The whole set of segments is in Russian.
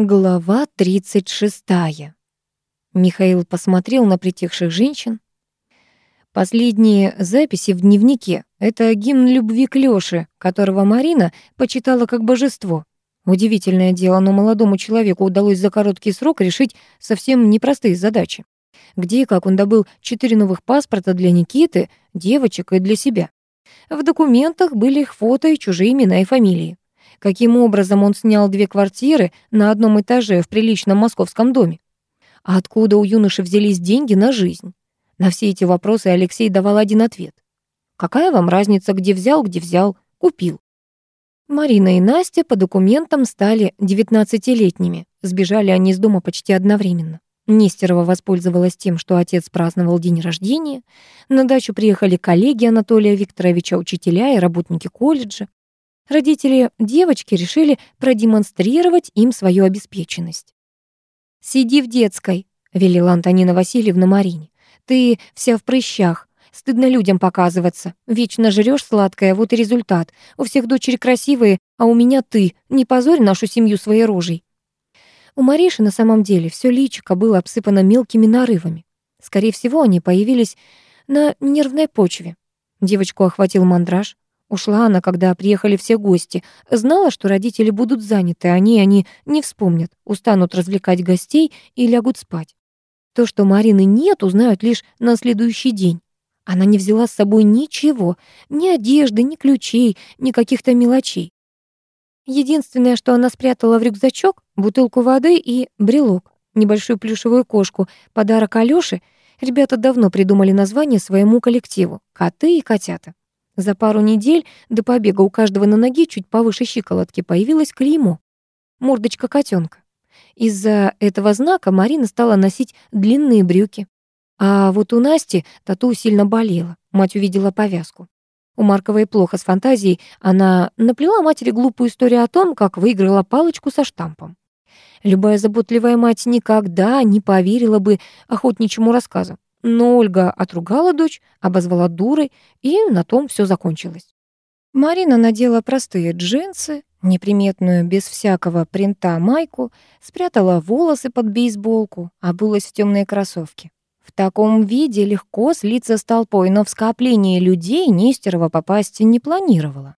Глава 36. Михаил посмотрел на притихших женщин. Последние записи в дневнике — это гимн любви к Лёше, которого Марина почитала как божество. Удивительное дело, но молодому человеку удалось за короткий срок решить совсем непростые задачи. Где и как он добыл четыре новых паспорта для Никиты, девочек и для себя. В документах были их фото и чужие имена и фамилии каким образом он снял две квартиры на одном этаже в приличном московском доме. А откуда у юноши взялись деньги на жизнь? На все эти вопросы Алексей давал один ответ. Какая вам разница, где взял, где взял, купил? Марина и Настя по документам стали 19-летними. Сбежали они из дома почти одновременно. Нестерова воспользовалась тем, что отец праздновал день рождения. На дачу приехали коллеги Анатолия Викторовича, учителя и работники колледжа. Родители девочки решили продемонстрировать им свою обеспеченность. «Сиди в детской», — велела Антонина Васильевна Марине. «Ты вся в прыщах. Стыдно людям показываться. Вечно жрёшь сладкое, вот и результат. У всех дочери красивые, а у меня ты. Не позорь нашу семью своей рожей». У Мариши на самом деле все личико было обсыпано мелкими нарывами. Скорее всего, они появились на нервной почве. Девочку охватил мандраж. Ушла она, когда приехали все гости. Знала, что родители будут заняты, они они не вспомнят, устанут развлекать гостей и лягут спать. То, что Марины нет, узнают лишь на следующий день. Она не взяла с собой ничего, ни одежды, ни ключей, ни каких-то мелочей. Единственное, что она спрятала в рюкзачок, бутылку воды и брелок, небольшую плюшевую кошку, подарок Алёше. Ребята давно придумали название своему коллективу «Коты и котята». За пару недель до побега у каждого на ноге чуть повыше щиколотки появилось клеймо. Мордочка котенка. Из-за этого знака Марина стала носить длинные брюки. А вот у Насти тату сильно болела. Мать увидела повязку. У Марковой плохо с фантазией. Она наплела матери глупую историю о том, как выиграла палочку со штампом. Любая заботливая мать никогда не поверила бы охотничьему рассказу. Но Ольга отругала дочь, обозвала дурой, и на том все закончилось. Марина надела простые джинсы, неприметную, без всякого принта майку, спрятала волосы под бейсболку, обулась в темные кроссовки. В таком виде легко слиться с толпой, но в скоплении людей Нестерова попасть не планировала.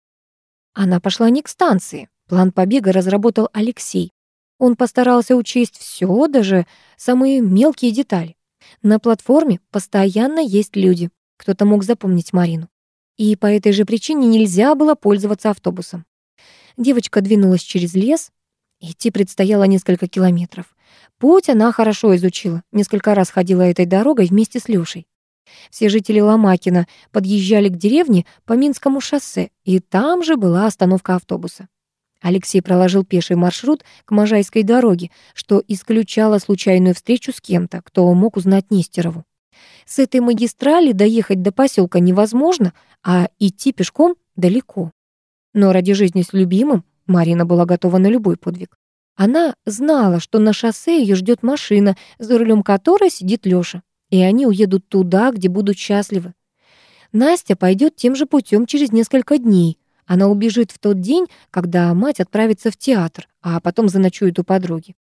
Она пошла не к станции. План побега разработал Алексей. Он постарался учесть все, даже самые мелкие детали. На платформе постоянно есть люди. Кто-то мог запомнить Марину. И по этой же причине нельзя было пользоваться автобусом. Девочка двинулась через лес. Идти предстояло несколько километров. Путь она хорошо изучила. Несколько раз ходила этой дорогой вместе с Лёшей. Все жители Ломакина подъезжали к деревне по Минскому шоссе, и там же была остановка автобуса. Алексей проложил пеший маршрут к Можайской дороге, что исключало случайную встречу с кем-то, кто мог узнать Нестерову. С этой магистрали доехать до поселка невозможно, а идти пешком далеко. Но ради жизни с любимым Марина была готова на любой подвиг. Она знала, что на шоссе ее ждет машина, за рулем которой сидит Лёша, и они уедут туда, где будут счастливы. Настя пойдет тем же путем через несколько дней, она убежит в тот день, когда мать отправится в театр, а потом заночует у подруги.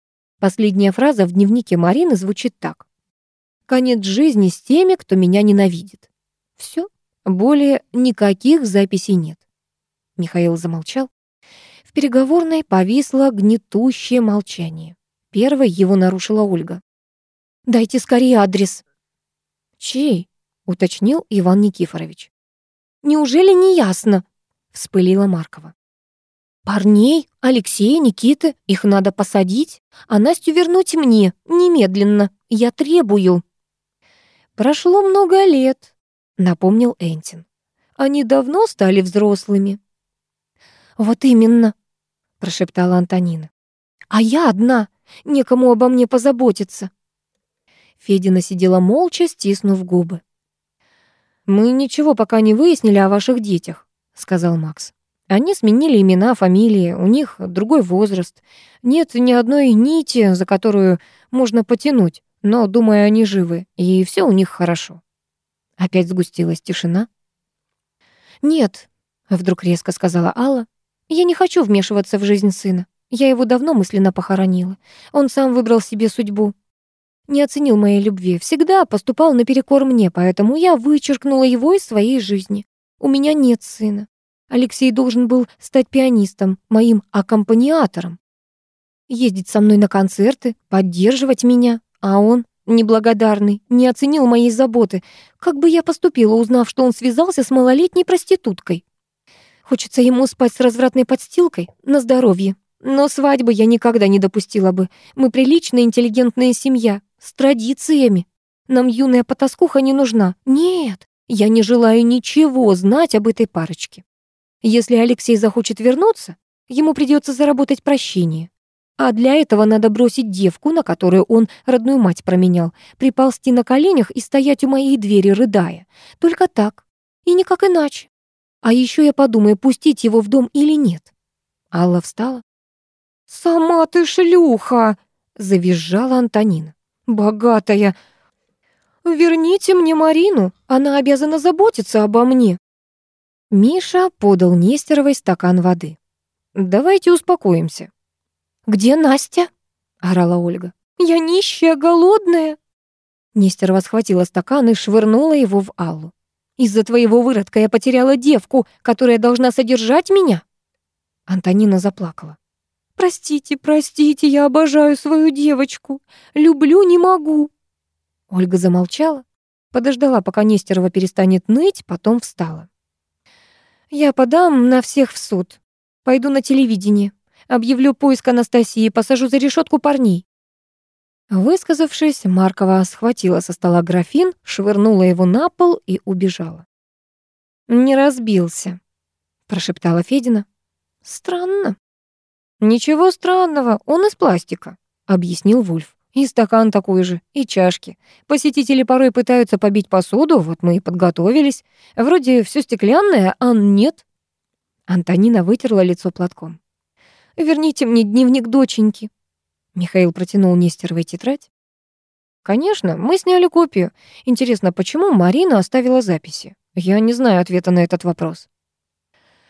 Последняя фраза в дневнике Марины звучит так. «Конец жизни с теми, кто меня ненавидит». Все, более никаких записей нет. Михаил замолчал. В переговорной повисло гнетущее молчание. Первой его нарушила Ольга. «Дайте скорее адрес». «Чей?» — уточнил Иван Никифорович. «Неужели не ясно?» Вспылила Маркова. «Парней, Алексея, Никиты, их надо посадить, а Настю вернуть мне, немедленно. Я требую». «Прошло много лет», — напомнил Энтин. «Они давно стали взрослыми». «Вот именно», — прошептала Антонина. «А я одна, некому обо мне позаботиться». Федина сидела молча, стиснув губы. «Мы ничего пока не выяснили о ваших детях», — сказал Макс. Они сменили имена, фамилии, у них другой возраст. Нет ни одной нити, за которую можно потянуть, но, думаю, они живы, и все у них хорошо. Опять сгустилась тишина. «Нет», — вдруг резко сказала Алла, — «я не хочу вмешиваться в жизнь сына. Я его давно мысленно похоронила. Он сам выбрал себе судьбу. Не оценил моей любви, всегда поступал наперекор мне, поэтому я вычеркнула его из своей жизни. У меня нет сына. Алексей должен был стать пианистом, моим аккомпаниатором. Ездить со мной на концерты, поддерживать меня, а он Неблагодарный, не оценил моей заботы. Как бы я поступила, узнав, что он связался с малолетней проституткой? Хочется ему спать с развратной подстилкой? На здоровье. Но свадьбы я никогда не допустила бы. Мы приличная, интеллигентная семья, с традициями. Нам юная потаскуха не нужна. Нет, я не желаю ничего знать об этой парочке. Если Алексей захочет вернуться, ему придется заработать прощение. А для этого надо бросить девку, на которую он родную мать променял, приползти на коленях и стоять у моей двери, рыдая. Только так. И никак иначе. А еще я подумаю, пустить его в дом или нет. Алла встала. «Сама ты шлюха!» — завизжала Антонина. «Богатая! Верните мне Марину, она обязана заботиться обо мне!» Миша подал Нестеровой стакан воды. «Давайте успокоимся. «Где Настя?» — орала Ольга. «Я нищая, голодная». Нестерова схватила стакан и швырнула его в Аллу. «Из-за твоего выродка я потеряла девку, которая должна содержать меня». Антонина заплакала. «Простите, простите, я обожаю свою девочку. Люблю, не могу». Ольга замолчала, подождала, пока Нестерова перестанет ныть, потом встала. «Я подам на всех в суд. Пойду на телевидение. Объявлю поиск Анастасии, посажу за решетку парней». Высказавшись, Маркова схватила со стола графин, швырнула его на пол и убежала. «Не разбился», — прошептала Федина. «Странно». «Ничего странного, он из пластика», — объяснил Вульф. «И стакан такой же, и чашки. Посетители порой пытаются побить посуду, вот мы и подготовились. Вроде все стеклянное, а нет». Антонина вытерла лицо платком. Верните мне дневник доченьки». Михаил протянул Нестеровой тетрадь. «Конечно, мы сняли копию. Интересно, почему Марина оставила записи? Я не знаю ответа на этот вопрос».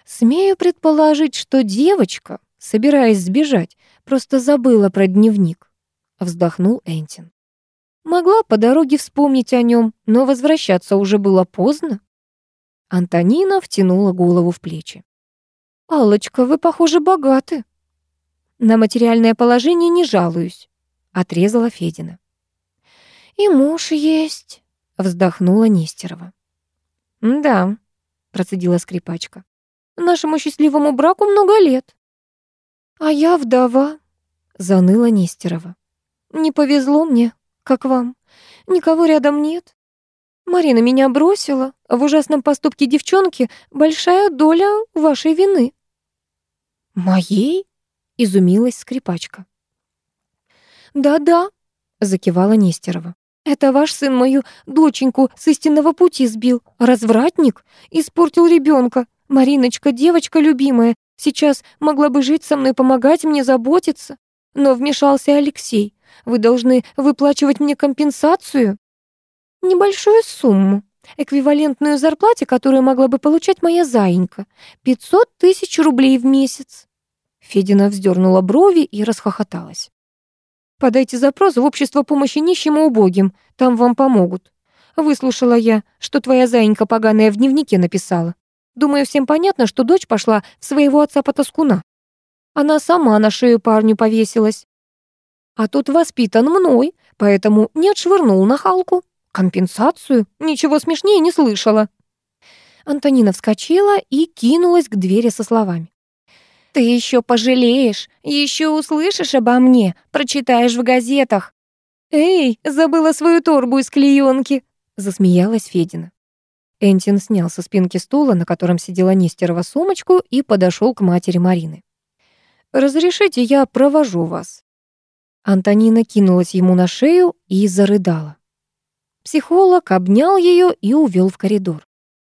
«Смею предположить, что девочка, собираясь сбежать, просто забыла про дневник», — вздохнул Энтин. «Могла по дороге вспомнить о нем, но возвращаться уже было поздно». Антонина втянула голову в плечи. «Аллочка, вы, похоже, богаты», на материальное положение не жалуюсь, отрезала Федина. И муж есть, вздохнула Нестерова. Да, процедила скрипачка. Нашему счастливому браку много лет. А я вдова, заныла Нестерова. Не повезло мне, как вам. Никого рядом нет. Марина меня бросила. В ужасном поступке девчонки большая доля вашей вины. Моей? — изумилась скрипачка. «Да-да», — закивала Нестерова. «Это ваш сын мою доченьку с истинного пути сбил. Развратник? Испортил ребенка. Мариночка, девочка любимая, сейчас могла бы жить со мной, помогать мне, заботиться. Но вмешался Алексей. Вы должны выплачивать мне компенсацию. Небольшую сумму, эквивалентную зарплате, которую могла бы получать моя заинька. 500 тысяч рублей в месяц. Федина вздернула брови и расхохоталась. «Подайте запрос в общество помощи нищим и убогим, там вам помогут. Выслушала я, что твоя заинька поганая в дневнике написала. Думаю, всем понятно, что дочь пошла в своего отца-потаскуна. Она сама на шею парню повесилась. А тот воспитан мной, поэтому не отшвырнул на халку. Компенсацию? Ничего смешнее не слышала». Антонина вскочила и кинулась к двери со словами. Ты еще пожалеешь, еще услышишь обо мне, прочитаешь в газетах. Эй, забыла свою торбу из клеенки, засмеялась Федина. Энтин снял со спинки стула, на котором сидела Нестерова сумочку, и подошел к матери Марины. «Разрешите, я провожу вас». Антонина кинулась ему на шею и зарыдала. Психолог обнял ее и увел в коридор.